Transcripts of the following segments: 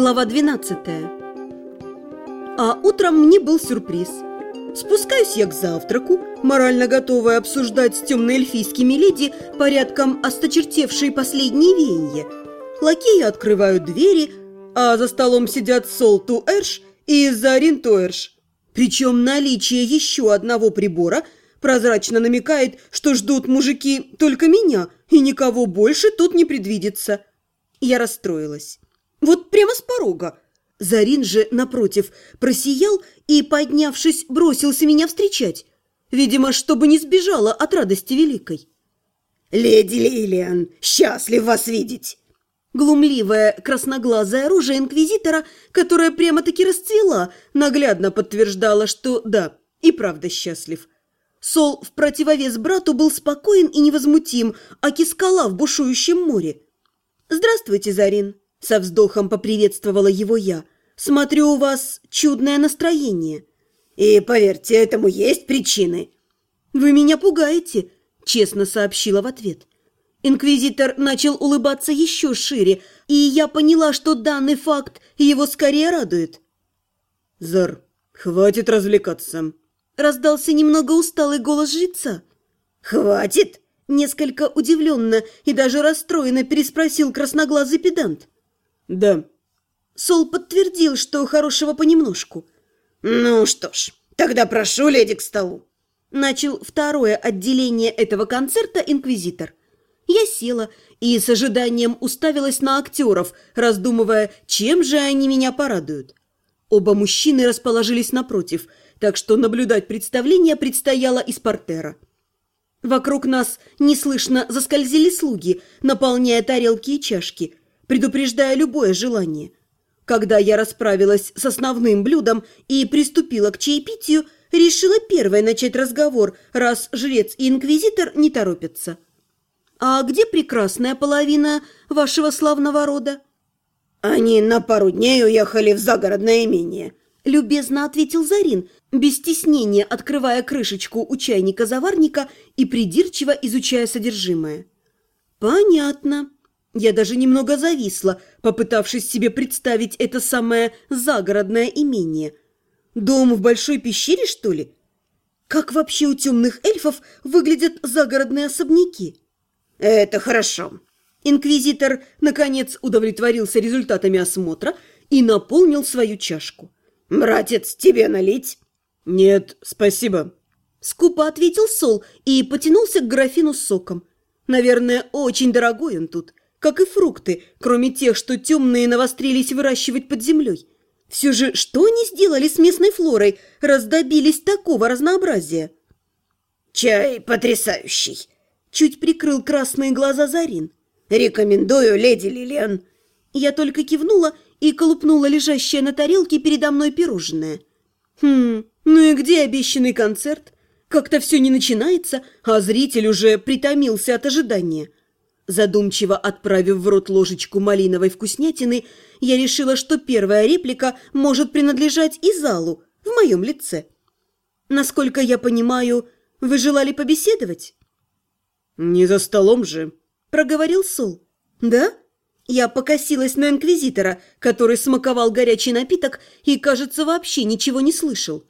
Глава 12 А утром мне был сюрприз. Спускаюсь я к завтраку, морально готовая обсуждать с темноэльфийскими леди порядком осточертевшие последние веяния. Лакеи открывают двери, а за столом сидят Сол Туэрш и Зарин Туэрш. Причем наличие еще одного прибора прозрачно намекает, что ждут мужики только меня, и никого больше тут не предвидится. Я расстроилась. Вот прямо с порога. Зарин же, напротив, просиял и, поднявшись, бросился меня встречать. Видимо, чтобы не сбежала от радости великой. «Леди Лилиан, счастлив вас видеть!» Глумливая красноглазая оружие инквизитора, которая прямо-таки расцвела, наглядно подтверждала, что да, и правда счастлив. Сол в противовес брату был спокоен и невозмутим, а кискала в бушующем море. «Здравствуйте, Зарин!» – со вздохом поприветствовала его я. «Смотрю, у вас чудное настроение». «И поверьте, этому есть причины». «Вы меня пугаете», – честно сообщила в ответ. Инквизитор начал улыбаться еще шире, и я поняла, что данный факт его скорее радует. «Зар, хватит развлекаться», – раздался немного усталый голос жреца. «Хватит?» Несколько удивленно и даже расстроенно переспросил красноглазый педант. «Да». Сол подтвердил, что хорошего понемножку. «Ну что ж, тогда прошу леди к столу». Начал второе отделение этого концерта инквизитор. Я села и с ожиданием уставилась на актеров, раздумывая, чем же они меня порадуют. Оба мужчины расположились напротив, так что наблюдать представление предстояло из портера. Вокруг нас неслышно заскользили слуги, наполняя тарелки и чашки, предупреждая любое желание. Когда я расправилась с основным блюдом и приступила к чаепитию, решила первой начать разговор, раз жрец и инквизитор не торопятся. «А где прекрасная половина вашего славного рода?» «Они на пару дней уехали в загородное имение», – любезно ответил Зарин, без стеснения открывая крышечку у чайника-заварника и придирчиво изучая содержимое. «Понятно». Я даже немного зависла, попытавшись себе представить это самое загородное имение. Дом в большой пещере, что ли? Как вообще у темных эльфов выглядят загородные особняки? Это хорошо. Инквизитор, наконец, удовлетворился результатами осмотра и наполнил свою чашку. «Братец, тебе налить?» «Нет, спасибо». Скупо ответил Сол и потянулся к графину с соком. Наверное, очень дорогой он тут, как и фрукты, кроме тех, что темные навострились выращивать под землей. Все же, что они сделали с местной флорой, раз добились такого разнообразия? «Чай потрясающий!» Чуть прикрыл красные глаза Зарин. «Рекомендую, леди Лилиан!» Я только кивнула и колупнула лежащее на тарелке передо мной пирожное. Хм, ну и где обещанный концерт? Как-то все не начинается, а зритель уже притомился от ожидания. Задумчиво отправив в рот ложечку малиновой вкуснятины, я решила, что первая реплика может принадлежать и залу, в моем лице. Насколько я понимаю, вы желали побеседовать? «Не за столом же», — проговорил Сол. «Да?» Я покосилась на инквизитора, который смаковал горячий напиток и, кажется, вообще ничего не слышал.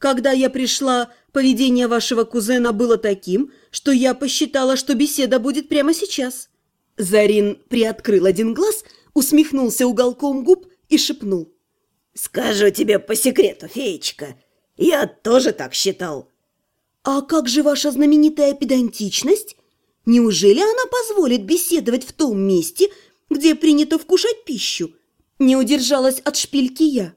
Когда я пришла, поведение вашего кузена было таким, что я посчитала, что беседа будет прямо сейчас. Зарин приоткрыл один глаз, усмехнулся уголком губ и шепнул. «Скажу тебе по секрету, феечка, я тоже так считал». «А как же ваша знаменитая педантичность? Неужели она позволит беседовать в том месте, где принято вкушать пищу. Не удержалась от шпильки я.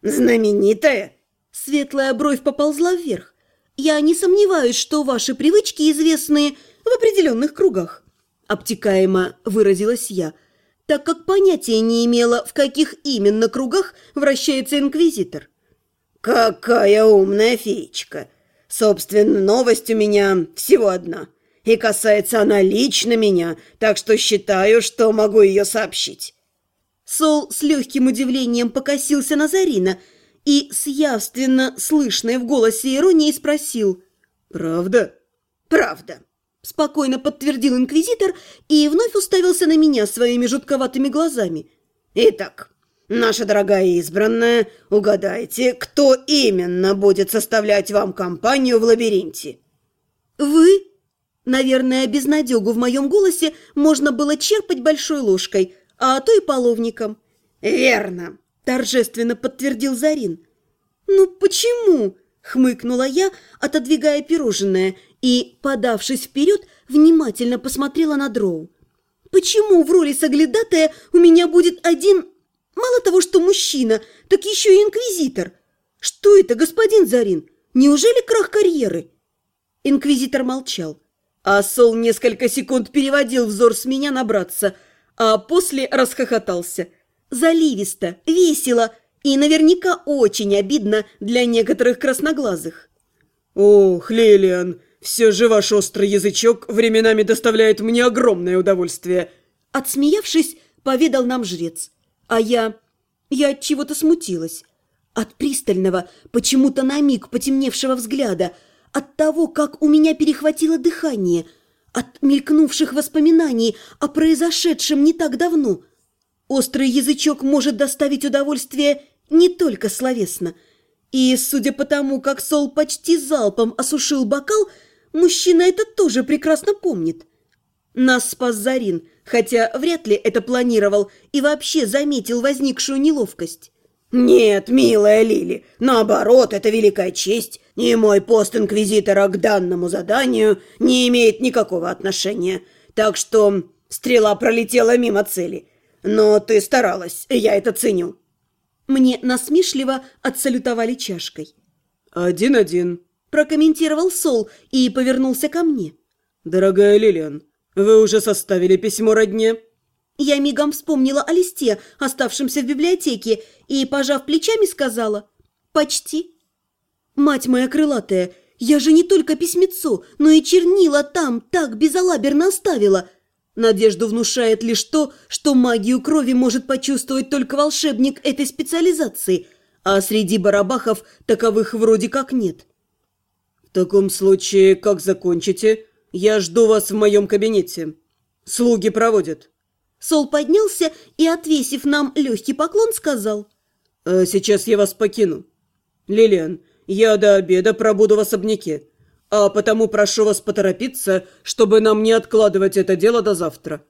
«Знаменитая?» Светлая бровь поползла вверх. «Я не сомневаюсь, что ваши привычки известны в определенных кругах», обтекаемо выразилась я, так как понятия не имела, в каких именно кругах вращается инквизитор. «Какая умная феечка! Собственно, новость у меня всего одна – и касается она лично меня, так что считаю, что могу ее сообщить». Сол с легким удивлением покосился на Зарина и с явственно слышной в голосе иронией спросил «Правда?» «Правда», – спокойно подтвердил инквизитор и вновь уставился на меня своими жутковатыми глазами. «Итак, Наша дорогая избранная, угадайте, кто именно будет составлять вам компанию в лабиринте?» «Вы?» Наверное, безнадегу в моем голосе можно было черпать большой ложкой, а то и половником. «Верно», – торжественно подтвердил Зарин. «Ну почему?» – хмыкнула я, отодвигая пирожное, и, подавшись вперед, внимательно посмотрела на Дроу. «Почему в роли соглядатая у меня будет один Мало того, что мужчина, так еще и инквизитор. Что это, господин Зарин? Неужели крах карьеры?» Инквизитор молчал, а Сол несколько секунд переводил взор с меня на братца, а после расхохотался. Заливисто, весело и наверняка очень обидно для некоторых красноглазых. «Ох, Лилиан, все же ваш острый язычок временами доставляет мне огромное удовольствие!» Отсмеявшись, поведал нам жрец. А я... я от чего-то смутилась. От пристального, почему-то на миг потемневшего взгляда, от того, как у меня перехватило дыхание, от мелькнувших воспоминаний о произошедшем не так давно. Острый язычок может доставить удовольствие не только словесно. И, судя по тому, как Сол почти залпом осушил бокал, мужчина это тоже прекрасно помнит. Нас спас Зарин, хотя вряд ли это планировал и вообще заметил возникшую неловкость. «Нет, милая Лили, наоборот, это великая честь, и мой пост инквизитора к данному заданию не имеет никакого отношения, так что стрела пролетела мимо цели. Но ты старалась, я это ценю». Мне насмешливо отсалютовали чашкой. «Один-один», – прокомментировал Сол и повернулся ко мне. «Дорогая Лилиан, «Вы уже составили письмо родне?» Я мигом вспомнила о листе, оставшемся в библиотеке, и, пожав плечами, сказала «Почти». «Мать моя крылатая, я же не только письмецо, но и чернила там так безалаберно оставила». Надежду внушает лишь то, что магию крови может почувствовать только волшебник этой специализации, а среди барабахов таковых вроде как нет. «В таком случае, как закончите?» «Я жду вас в моем кабинете. Слуги проводят». Сол поднялся и, отвесив нам легкий поклон, сказал. «А сейчас я вас покину. Лилиан, я до обеда пробуду в особняке, а потому прошу вас поторопиться, чтобы нам не откладывать это дело до завтра».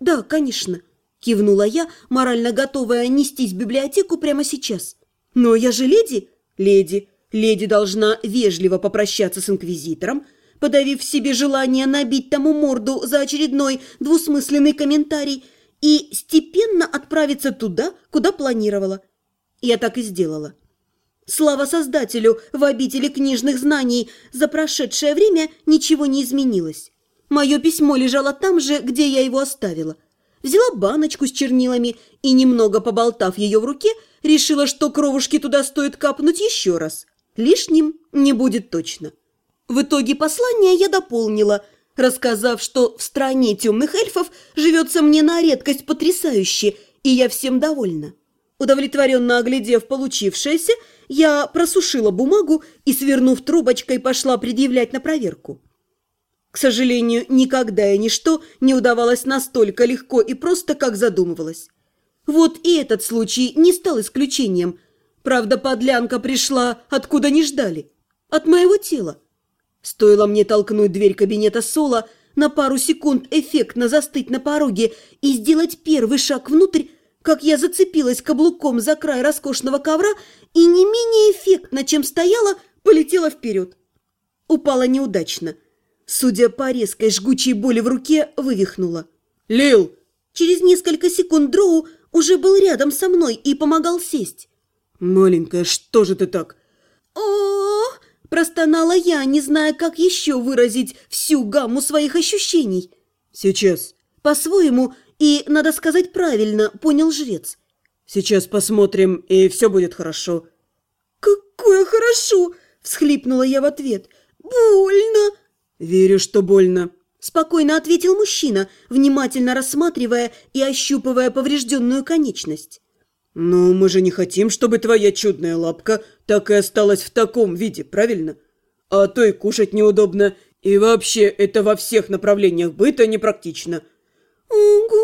«Да, конечно», – кивнула я, морально готовая нестись в библиотеку прямо сейчас. «Но я же леди?» «Леди. Леди должна вежливо попрощаться с инквизитором, – подавив в себе желание набить тому морду за очередной двусмысленный комментарий и степенно отправиться туда, куда планировала. Я так и сделала. Слава Создателю в обители книжных знаний за прошедшее время ничего не изменилось. Мое письмо лежало там же, где я его оставила. Взяла баночку с чернилами и, немного поболтав ее в руке, решила, что кровушки туда стоит капнуть еще раз. Лишним не будет точно. В итоге послание я дополнила, рассказав, что в стране темных эльфов живется мне на редкость потрясающе, и я всем довольна. Удовлетворенно оглядев получившееся, я просушила бумагу и, свернув трубочкой, пошла предъявлять на проверку. К сожалению, никогда и ничто не удавалось настолько легко и просто, как задумывалось. Вот и этот случай не стал исключением. Правда, подлянка пришла, откуда не ждали. От моего тела. Стоило мне толкнуть дверь кабинета Соло, на пару секунд эффектно застыть на пороге и сделать первый шаг внутрь, как я зацепилась каблуком за край роскошного ковра и не менее эффектно, чем стояла, полетела вперед. Упала неудачно. Судя по резкой жгучей боли в руке, вывихнула. «Лил!» Через несколько секунд Дроу уже был рядом со мной и помогал сесть. «Маленькая, что же ты так?» «О-о-о!» Простонала я, не зная, как еще выразить всю гамму своих ощущений. «Сейчас». По-своему, и, надо сказать правильно, понял жрец. «Сейчас посмотрим, и все будет хорошо». «Какое хорошо!» – всхлипнула я в ответ. «Больно!» «Верю, что больно», – спокойно ответил мужчина, внимательно рассматривая и ощупывая поврежденную конечность. «Но мы же не хотим, чтобы твоя чудная лапка так и осталась в таком виде, правильно? А то и кушать неудобно, и вообще это во всех направлениях быта непрактично». «Угу».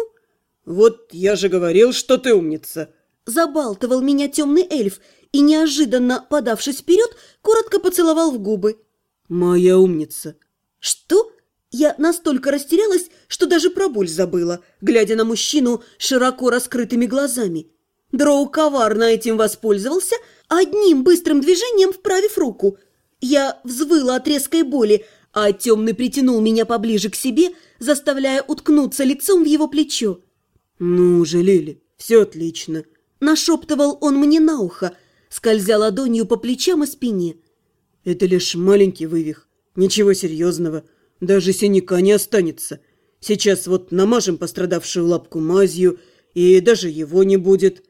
«Вот я же говорил, что ты умница». Забалтывал меня темный эльф и, неожиданно подавшись вперед, коротко поцеловал в губы. «Моя умница!» «Что?» Я настолько растерялась, что даже про боль забыла, глядя на мужчину широко раскрытыми глазами. Дроу коварно этим воспользовался, одним быстрым движением вправив руку. Я взвыла от резкой боли, а темный притянул меня поближе к себе, заставляя уткнуться лицом в его плечо. «Ну же, Лили, все отлично!» Нашептывал он мне на ухо, скользя ладонью по плечам и спине. «Это лишь маленький вывих, ничего серьезного, даже синяка не останется. Сейчас вот намажем пострадавшую лапку мазью, и даже его не будет».